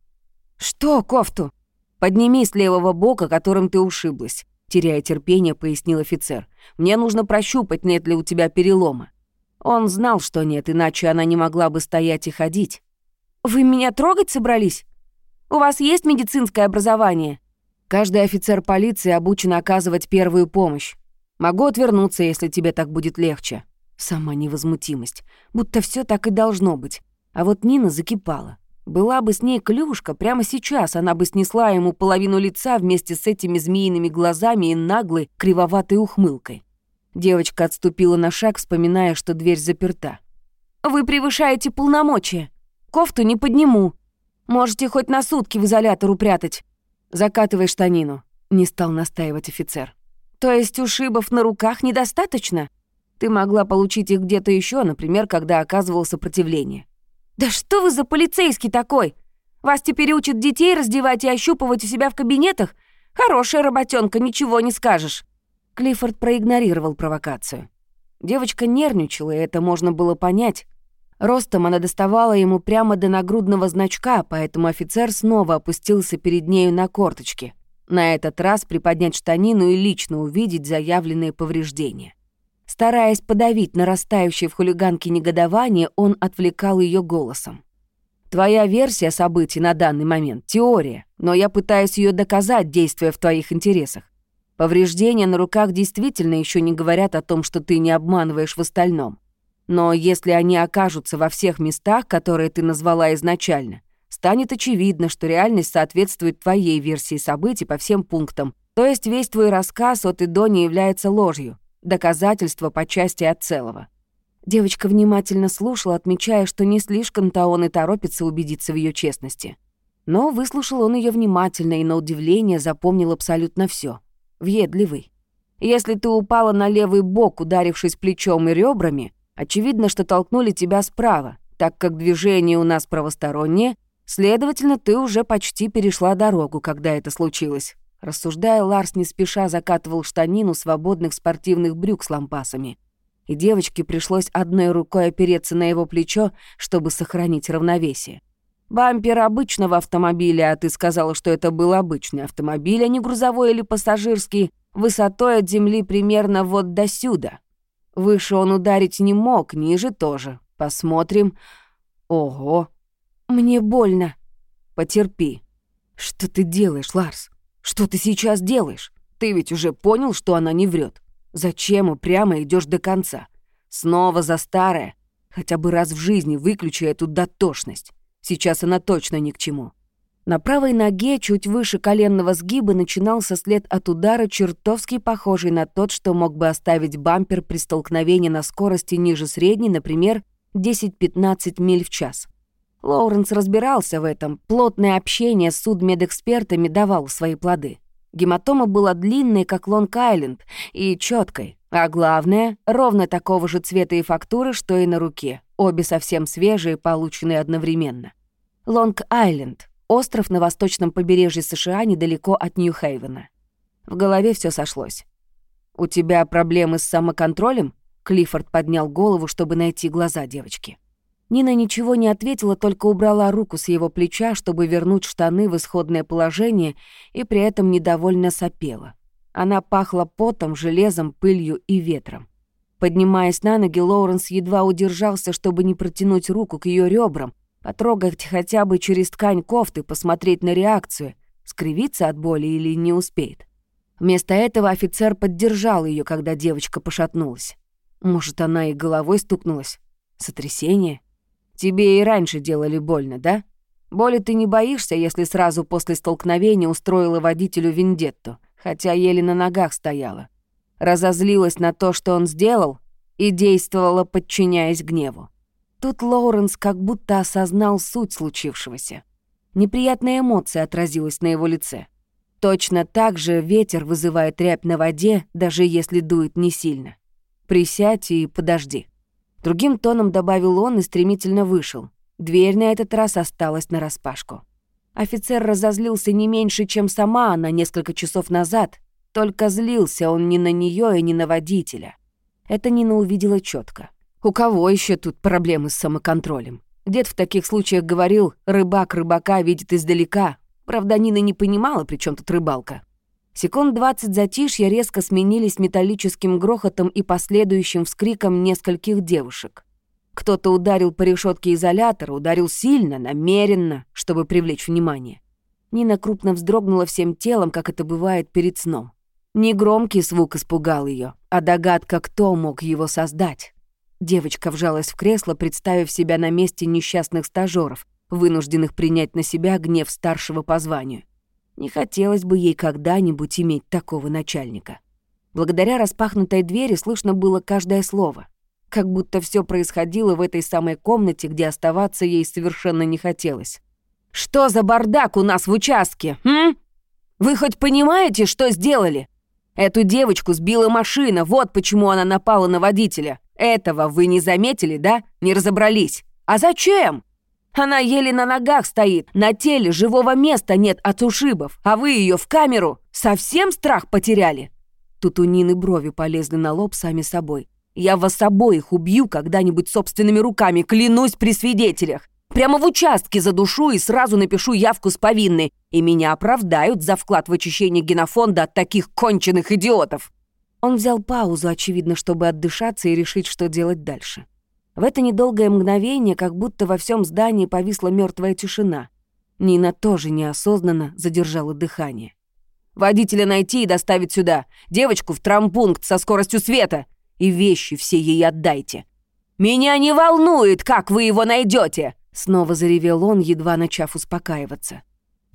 «Что кофту?» «Подними с левого бока, которым ты ушиблась. Теряя терпение, пояснил офицер. «Мне нужно прощупать, нет ли у тебя перелома». Он знал, что нет, иначе она не могла бы стоять и ходить. «Вы меня трогать собрались? У вас есть медицинское образование?» Каждый офицер полиции обучен оказывать первую помощь. Могу отвернуться, если тебе так будет легче. Сама невозмутимость. Будто все так и должно быть. А вот Нина закипала. Была бы с ней клюшка, прямо сейчас она бы снесла ему половину лица вместе с этими змеиными глазами и наглой, кривоватой ухмылкой. Девочка отступила на шаг, вспоминая, что дверь заперта. «Вы превышаете полномочия. Кофту не подниму. Можете хоть на сутки в изолятор упрятать. Закатывай штанину», — не стал настаивать офицер. «То есть ушибов на руках недостаточно? Ты могла получить их где-то еще, например, когда оказывал сопротивление. «Да что вы за полицейский такой? Вас теперь учат детей раздевать и ощупывать у себя в кабинетах? Хорошая работенка, ничего не скажешь». Клиффорд проигнорировал провокацию. Девочка нервничала, и это можно было понять. Ростом она доставала ему прямо до нагрудного значка, поэтому офицер снова опустился перед нею на корточки. На этот раз приподнять штанину и лично увидеть заявленные повреждения. Стараясь подавить нарастающее в хулиганке негодование, он отвлекал ее голосом. «Твоя версия событий на данный момент — теория, но я пытаюсь ее доказать, действуя в твоих интересах. Повреждения на руках действительно еще не говорят о том, что ты не обманываешь в остальном. Но если они окажутся во всех местах, которые ты назвала изначально, станет очевидно, что реальность соответствует твоей версии событий по всем пунктам, то есть весь твой рассказ от и до не является ложью, доказательство по части от целого. Девочка внимательно слушала, отмечая, что не слишком-то он и торопится убедиться в ее честности. Но выслушал он ее внимательно и, на удивление, запомнил абсолютно все. Въедливый. Если ты упала на левый бок, ударившись плечом и ребрами, очевидно, что толкнули тебя справа, так как движение у нас правостороннее, следовательно, ты уже почти перешла дорогу, когда это случилось. Рассуждая, Ларс не спеша закатывал штанину свободных спортивных брюк с лампасами. И девочке пришлось одной рукой опереться на его плечо, чтобы сохранить равновесие. «Бампер обычного автомобиля, а ты сказала, что это был обычный автомобиль, а не грузовой или пассажирский, высотой от земли примерно вот до сюда. Выше он ударить не мог, ниже тоже. Посмотрим. Ого! Мне больно. Потерпи. Что ты делаешь, Ларс? Что ты сейчас делаешь? Ты ведь уже понял, что она не врет. Зачем упрямо идешь до конца? Снова за старое. Хотя бы раз в жизни выключи эту дотошность. Сейчас она точно ни к чему. На правой ноге, чуть выше коленного сгиба, начинался след от удара, чертовски похожий на тот, что мог бы оставить бампер при столкновении на скорости ниже средней, например, 10-15 миль в час. Лоуренс разбирался в этом. Плотное общение с судмедэкспертами давало свои плоды. Гематома была длинной, как Лонг-Айленд, и четкой, а главное, ровно такого же цвета и фактуры, что и на руке, обе совсем свежие, полученные одновременно. Лонг-Айленд — остров на восточном побережье США недалеко от Нью-Хейвена. В голове все сошлось. «У тебя проблемы с самоконтролем?» Клиффорд поднял голову, чтобы найти глаза девочки. Нина ничего не ответила, только убрала руку с его плеча, чтобы вернуть штаны в исходное положение, и при этом недовольно сопела. Она пахла потом, железом, пылью и ветром. Поднимаясь на ноги, Лоуренс едва удержался, чтобы не протянуть руку к ее ребрам, потрогать хотя бы через ткань кофты, посмотреть на реакцию, скривиться от боли или не успеет. Вместо этого офицер поддержал ее, когда девочка пошатнулась. Может, она и головой стукнулась? Сотрясение? Тебе и раньше делали больно, да? Боли ты не боишься, если сразу после столкновения устроила водителю вендетту, хотя еле на ногах стояла. Разозлилась на то, что он сделал, и действовала, подчиняясь гневу. Тут Лоуренс как будто осознал суть случившегося. Неприятная эмоция отразилась на его лице. Точно так же ветер вызывает рябь на воде, даже если дует не сильно. Присядь и подожди. Другим тоном добавил он и стремительно вышел. Дверь на этот раз осталась нараспашку. Офицер разозлился не меньше, чем сама она несколько часов назад, только злился он не на нее и не на водителя. Это Нина увидела четко. У кого еще тут проблемы с самоконтролем? Дед в таких случаях говорил, рыбак рыбака видит издалека. Правда, Нина не понимала, при чем тут рыбалка. Секунд двадцать затишья резко сменились металлическим грохотом и последующим вскриком нескольких девушек. Кто-то ударил по решетке изолятора, ударил сильно, намеренно, чтобы привлечь внимание. Нина крупно вздрогнула всем телом, как это бывает перед сном. Негромкий звук испугал ее, а догадка, кто мог его создать. Девочка вжалась в кресло, представив себя на месте несчастных стажеров, вынужденных принять на себя гнев старшего по званию. Не хотелось бы ей когда-нибудь иметь такого начальника. Благодаря распахнутой двери слышно было каждое слово. Как будто все происходило в этой самой комнате, где оставаться ей совершенно не хотелось. «Что за бардак у нас в участке, м? Вы хоть понимаете, что сделали? Эту девочку сбила машина, вот почему она напала на водителя. Этого вы не заметили, да? Не разобрались. А зачем? Она еле на ногах стоит, на теле живого места нет от ушибов, а вы ее в камеру. Совсем страх потеряли?» Тут у Нины брови полезли на лоб сами собой. «Я вас обоих убью когда-нибудь собственными руками, клянусь при свидетелях. Прямо в участке задушу и сразу напишу явку с повинной, и меня оправдают за вклад в очищение генофонда от таких конченых идиотов». Он взял паузу, очевидно, чтобы отдышаться и решить, что делать дальше. В это недолгое мгновение, как будто во всем здании повисла мертвая тишина. Нина тоже неосознанно задержала дыхание. «Водителя найти и доставить сюда. Девочку в трампункт со скоростью света. И вещи все ей отдайте. Меня не волнует, как вы его найдете. Снова заревел он, едва начав успокаиваться.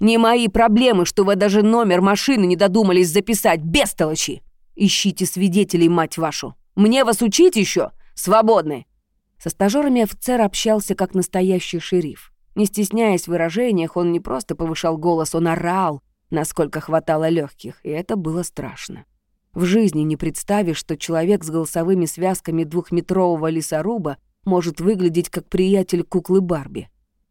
«Не мои проблемы, что вы даже номер машины не додумались записать, бестолочи! Ищите свидетелей, мать вашу! Мне вас учить еще? Свободны!» Со стажерами офицер общался как настоящий шериф. Не стесняясь в выражениях, он не просто повышал голос, он орал, насколько хватало легких, и это было страшно. В жизни не представишь, что человек с голосовыми связками двухметрового лесоруба может выглядеть как приятель куклы Барби.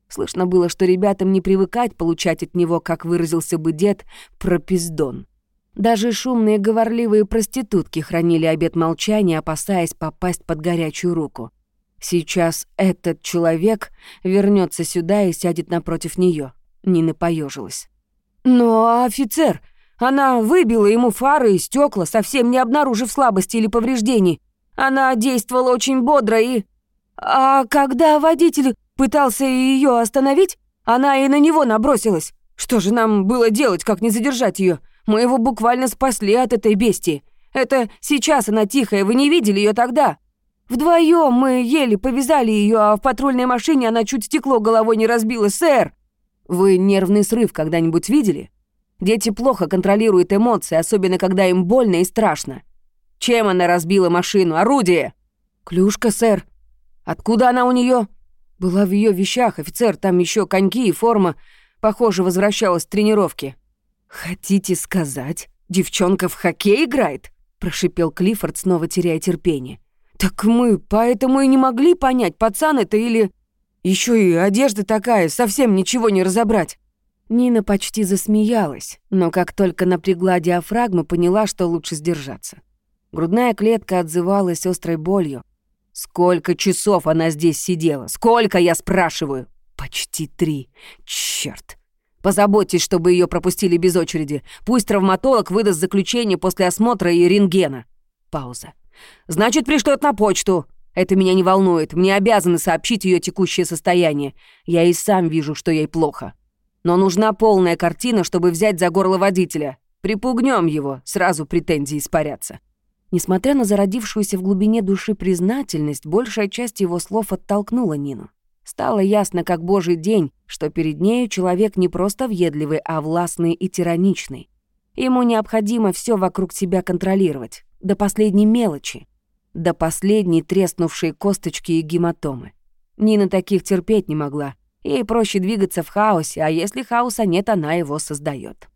Слышно было, что ребятам не привыкать получать от него, как выразился бы дед, пропиздон. Даже шумные говорливые проститутки хранили обет молчания, опасаясь попасть под горячую руку. Сейчас этот человек вернется сюда и сядет напротив нее. Нина поежилась. «Но офицер, она выбила ему фары и стекла, совсем не обнаружив слабости или повреждений. Она действовала очень бодро и...» А когда водитель пытался ее остановить, она и на него набросилась. Что же нам было делать, как не задержать ее? Мы его буквально спасли от этой бестии. Это сейчас она тихая, вы не видели ее тогда? Вдвоем мы еле повязали ее, а в патрульной машине она чуть стекло головой не разбила, сэр. Вы нервный срыв когда-нибудь видели? Дети плохо контролируют эмоции, особенно когда им больно и страшно. Чем она разбила машину? Орудие? Клюшка, сэр. Откуда она у нее? Была в ее вещах, офицер, там еще коньки и форма. Похоже, возвращалась с тренировки. Хотите сказать, девчонка в хоккей играет? прошипел Клиффорд, снова теряя терпение. Так мы поэтому и не могли понять, пацан это или... Еще и одежда такая, совсем ничего не разобрать. Нина почти засмеялась, но как только напрягла диафрагму, поняла, что лучше сдержаться. Грудная клетка отзывалась острой болью, Сколько часов она здесь сидела? Сколько, я спрашиваю? Почти три. Черт. Позаботьтесь, чтобы ее пропустили без очереди. Пусть травматолог выдаст заключение после осмотра и рентгена. Пауза. Значит, пришлет на почту. Это меня не волнует. Мне обязаны сообщить ее текущее состояние. Я и сам вижу, что ей плохо. Но нужна полная картина, чтобы взять за горло водителя. Припугнем его, сразу претензии испарятся. Несмотря на зародившуюся в глубине души признательность, большая часть его слов оттолкнула Нину. Стало ясно, как божий день, что перед нею человек не просто въедливый, а властный и тираничный. Ему необходимо все вокруг себя контролировать, до последней мелочи, до последней треснувшей косточки и гематомы. Нина таких терпеть не могла. Ей проще двигаться в хаосе, а если хаоса нет, она его создает.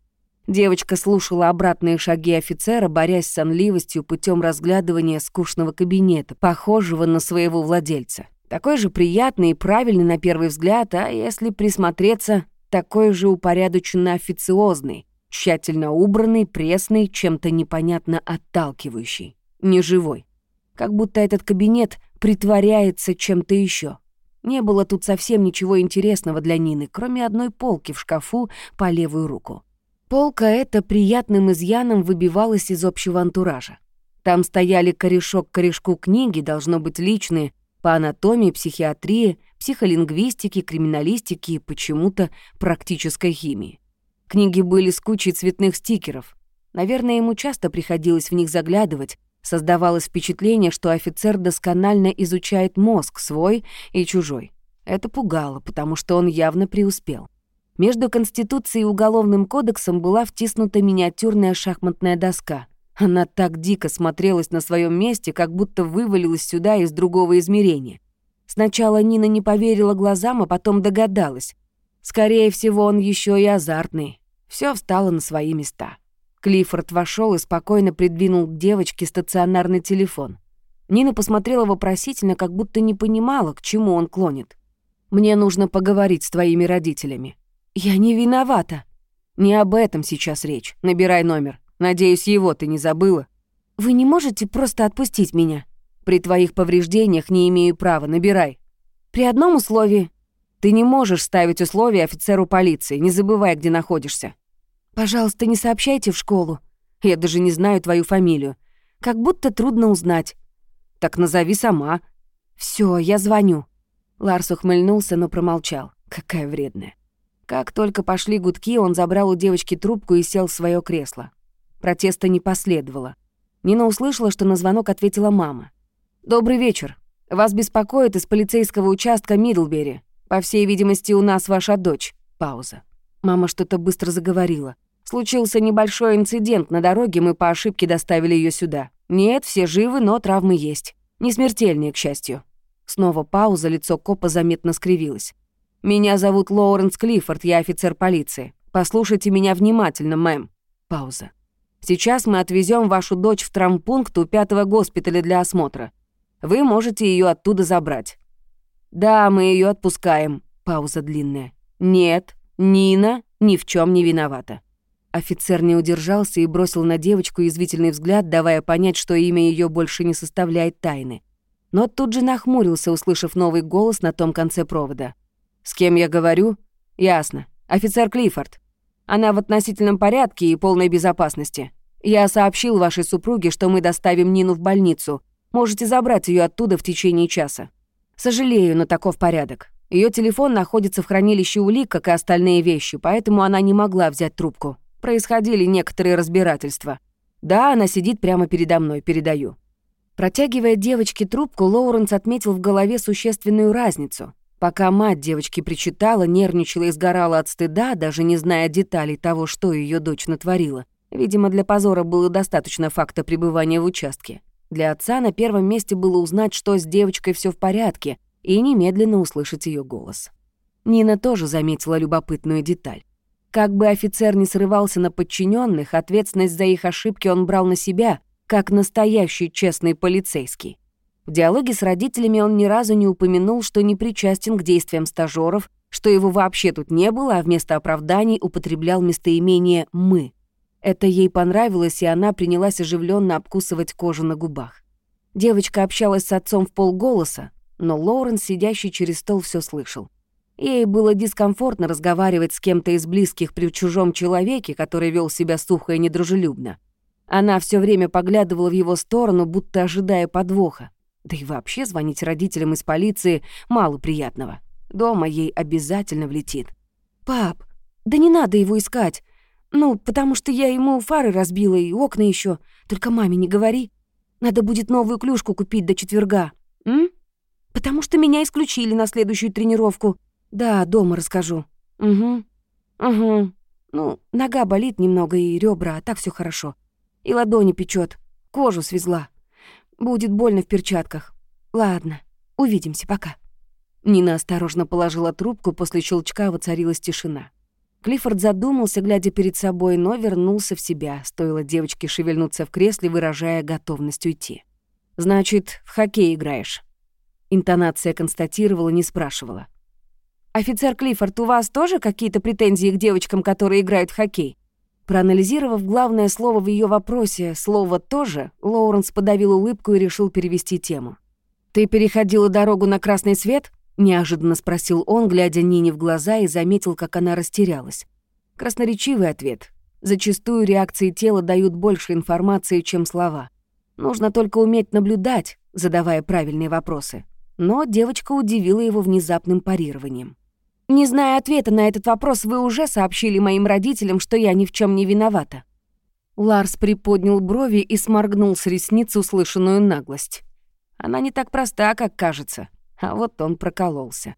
Девочка слушала обратные шаги офицера, борясь с сонливостью путем разглядывания скучного кабинета, похожего на своего владельца. Такой же приятный и правильный на первый взгляд, а если присмотреться, такой же упорядоченно официозный, тщательно убранный, пресный, чем-то непонятно отталкивающий, неживой. Как будто этот кабинет притворяется чем-то еще. Не было тут совсем ничего интересного для Нины, кроме одной полки в шкафу по левую руку. Полка эта приятным изъяном выбивалась из общего антуража. Там стояли корешок корешку книги, должно быть личные, по анатомии, психиатрии, психолингвистике, криминалистике и почему-то практической химии. Книги были с кучей цветных стикеров. Наверное, ему часто приходилось в них заглядывать. Создавалось впечатление, что офицер досконально изучает мозг свой и чужой. Это пугало, потому что он явно преуспел. Между Конституцией и Уголовным кодексом была втиснута миниатюрная шахматная доска. Она так дико смотрелась на своем месте, как будто вывалилась сюда из другого измерения. Сначала Нина не поверила глазам, а потом догадалась. Скорее всего, он еще и азартный. Все встало на свои места. Клиффорд вошел и спокойно придвинул к девочке стационарный телефон. Нина посмотрела вопросительно, как будто не понимала, к чему он клонит. Мне нужно поговорить с твоими родителями». «Я не виновата». «Не об этом сейчас речь. Набирай номер. Надеюсь, его ты не забыла». «Вы не можете просто отпустить меня?» «При твоих повреждениях не имею права. Набирай». «При одном условии». «Ты не можешь ставить условия офицеру полиции. Не забывай, где находишься». «Пожалуйста, не сообщайте в школу. Я даже не знаю твою фамилию. Как будто трудно узнать». «Так назови сама». Все, я звоню». Ларс ухмыльнулся, но промолчал. Какая вредная. Как только пошли гудки, он забрал у девочки трубку и сел в свое кресло. Протеста не последовало. Нина услышала, что на звонок ответила мама. «Добрый вечер. Вас беспокоит из полицейского участка Мидлбери. По всей видимости, у нас ваша дочь». Пауза. Мама что-то быстро заговорила. Случился небольшой инцидент на дороге, мы по ошибке доставили ее сюда. Нет, все живы, но травмы есть. Не смертельные, к счастью. Снова пауза, лицо копа заметно скривилось. «Меня зовут Лоуренс Клиффорд, я офицер полиции. Послушайте меня внимательно, мэм». Пауза. «Сейчас мы отвезем вашу дочь в травмпункт у пятого госпиталя для осмотра. Вы можете ее оттуда забрать». «Да, мы ее отпускаем». Пауза длинная. «Нет, Нина ни в чем не виновата». Офицер не удержался и бросил на девочку извительный взгляд, давая понять, что имя ее больше не составляет тайны. Но тут же нахмурился, услышав новый голос на том конце провода. «С кем я говорю?» «Ясно. Офицер Клиффорд. Она в относительном порядке и полной безопасности. Я сообщил вашей супруге, что мы доставим Нину в больницу. Можете забрать ее оттуда в течение часа. Сожалею, но таков порядок. Ее телефон находится в хранилище улик, как и остальные вещи, поэтому она не могла взять трубку. Происходили некоторые разбирательства. Да, она сидит прямо передо мной, передаю». Протягивая девочке трубку, Лоуренс отметил в голове существенную разницу. Пока мать девочки причитала, нервничала и сгорала от стыда, даже не зная деталей того, что ее дочь натворила. Видимо, для позора было достаточно факта пребывания в участке. Для отца на первом месте было узнать, что с девочкой все в порядке, и немедленно услышать ее голос. Нина тоже заметила любопытную деталь. Как бы офицер не срывался на подчиненных, ответственность за их ошибки он брал на себя, как настоящий честный полицейский. В диалоге с родителями он ни разу не упомянул, что не причастен к действиям стажеров, что его вообще тут не было, а вместо оправданий употреблял местоимение «мы». Это ей понравилось, и она принялась оживленно обкусывать кожу на губах. Девочка общалась с отцом в полголоса, но Лоуренс, сидящий через стол, все слышал. Ей было дискомфортно разговаривать с кем-то из близких при чужом человеке, который вел себя сухо и недружелюбно. Она все время поглядывала в его сторону, будто ожидая подвоха. Да и вообще звонить родителям из полиции мало приятного. Дома ей обязательно влетит. «Пап, да не надо его искать. Ну, потому что я ему фары разбила и окна еще. Только маме не говори. Надо будет новую клюшку купить до четверга. М? Потому что меня исключили на следующую тренировку. Да, дома расскажу. Угу. Угу. Ну, нога болит немного и ребра, а так все хорошо. И ладони печет, кожу свезла. Будет больно в перчатках. Ладно, увидимся, пока. Нина осторожно положила трубку, после щелчка воцарилась тишина. Клиффорд задумался, глядя перед собой, но вернулся в себя, стоило девочке шевельнуться в кресле, выражая готовность уйти. «Значит, в хоккей играешь?» Интонация констатировала, не спрашивала. «Офицер Клиффорд, у вас тоже какие-то претензии к девочкам, которые играют в хоккей?» Проанализировав главное слово в ее вопросе, слово «тоже», Лоуренс подавил улыбку и решил перевести тему. «Ты переходила дорогу на красный свет?» — неожиданно спросил он, глядя Нине в глаза, и заметил, как она растерялась. Красноречивый ответ. Зачастую реакции тела дают больше информации, чем слова. Нужно только уметь наблюдать, задавая правильные вопросы. Но девочка удивила его внезапным парированием. Не зная ответа на этот вопрос, вы уже сообщили моим родителям, что я ни в чем не виновата». Ларс приподнял брови и сморгнул с ресниц услышанную наглость. Она не так проста, как кажется. А вот он прокололся.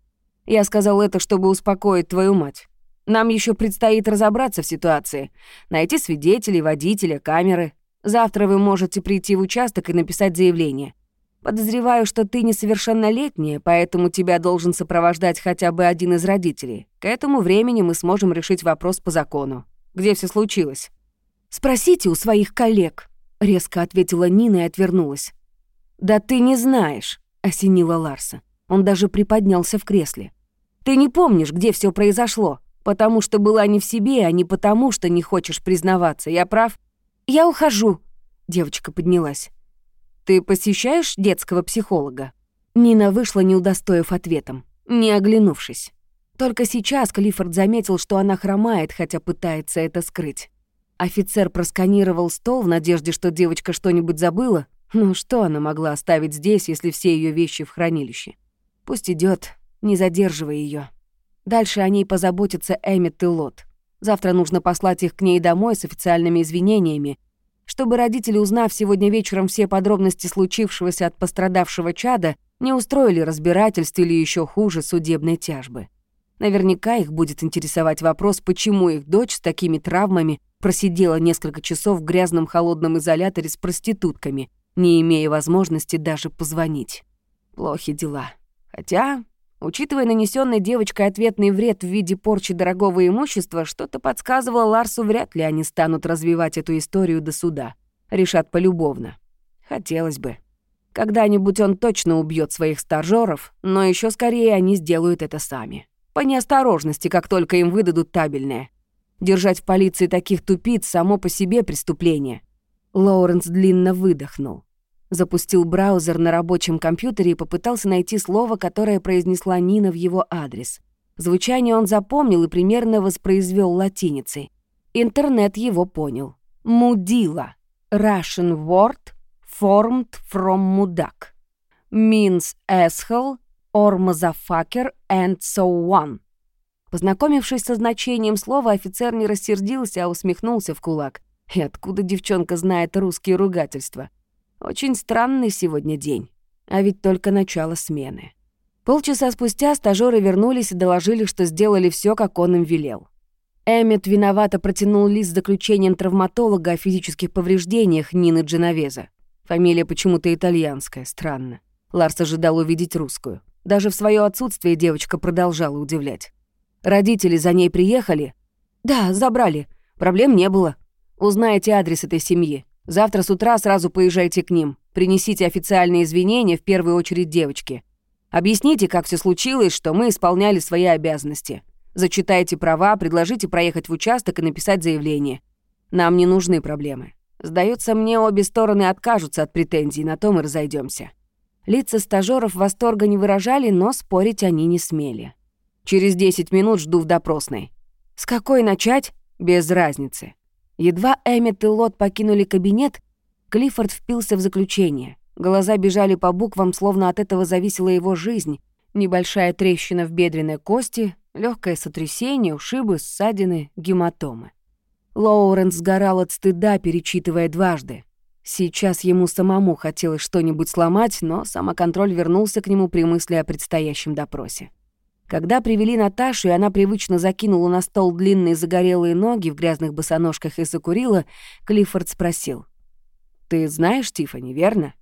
Я сказал это, чтобы успокоить твою мать. Нам еще предстоит разобраться в ситуации. Найти свидетелей, водителя, камеры. Завтра вы можете прийти в участок и написать заявление. Подозреваю, что ты несовершеннолетняя, поэтому тебя должен сопровождать хотя бы один из родителей. К этому времени мы сможем решить вопрос по закону. Где все случилось?» «Спросите у своих коллег», — резко ответила Нина и отвернулась. «Да ты не знаешь», — осенила Ларса. Он даже приподнялся в кресле. Ты не помнишь, где все произошло, потому что была не в себе, а не потому, что не хочешь признаваться. Я прав? Я ухожу. Девочка поднялась. Ты посещаешь детского психолога? Нина вышла, не удостоив ответом, не оглянувшись. Только сейчас Клиффорд заметил, что она хромает, хотя пытается это скрыть. Офицер просканировал стол в надежде, что девочка что-нибудь забыла. Ну что она могла оставить здесь, если все ее вещи в хранилище? Пусть идет, не задерживай ее. Дальше о ней позаботится Эммет и Лот. Завтра нужно послать их к ней домой с официальными извинениями, чтобы родители, узнав сегодня вечером все подробности случившегося от пострадавшего чада, не устроили разбирательств или еще хуже судебной тяжбы. Наверняка их будет интересовать вопрос, почему их дочь с такими травмами просидела несколько часов в грязном холодном изоляторе с проститутками, не имея возможности даже позвонить. Плохи дела. Хотя Учитывая нанесенный девочкой ответный вред в виде порчи дорогого имущества, что-то подсказывало Ларсу, вряд ли они станут развивать эту историю до суда. Решат полюбовно. Хотелось бы. Когда-нибудь он точно убьет своих стажеров, но еще скорее они сделают это сами. По неосторожности, как только им выдадут табельное. Держать в полиции таких тупиц само по себе преступление. Лоуренс длинно выдохнул запустил браузер на рабочем компьютере и попытался найти слово, которое произнесла Нина в его адрес. Звучание он запомнил и примерно воспроизвел латиницей. Интернет его понял. Мудила. Russian word formed from мудак. Means asshole or motherfucker and so on. Познакомившись со значением слова, офицер не рассердился, а усмехнулся в кулак. И откуда девчонка знает русские ругательства? Очень странный сегодня день, а ведь только начало смены. Полчаса спустя стажёры вернулись и доложили, что сделали все, как он им велел. Эммет виновато протянул лист с заключением травматолога о физических повреждениях Нины Дженовеза. Фамилия почему-то итальянская, странно. Ларс ожидал увидеть русскую. Даже в свое отсутствие девочка продолжала удивлять. Родители за ней приехали? Да, забрали. Проблем не было. Узнаете адрес этой семьи. Завтра с утра сразу поезжайте к ним. Принесите официальные извинения, в первую очередь девочке. Объясните, как все случилось, что мы исполняли свои обязанности. Зачитайте права, предложите проехать в участок и написать заявление. Нам не нужны проблемы. Сдается мне, обе стороны откажутся от претензий, на том и разойдемся. Лица стажеров восторга не выражали, но спорить они не смели. Через 10 минут жду в допросной. С какой начать? Без разницы. Едва Эммет и Лот покинули кабинет, Клиффорд впился в заключение. Глаза бежали по буквам, словно от этого зависела его жизнь. Небольшая трещина в бедренной кости, легкое сотрясение, ушибы, ссадины, гематомы. Лоуренс сгорал от стыда, перечитывая дважды. Сейчас ему самому хотелось что-нибудь сломать, но самоконтроль вернулся к нему при мысли о предстоящем допросе. Когда привели Наташу, и она привычно закинула на стол длинные загорелые ноги в грязных босоножках и закурила, Клиффорд спросил. «Ты знаешь Тиффани, верно?»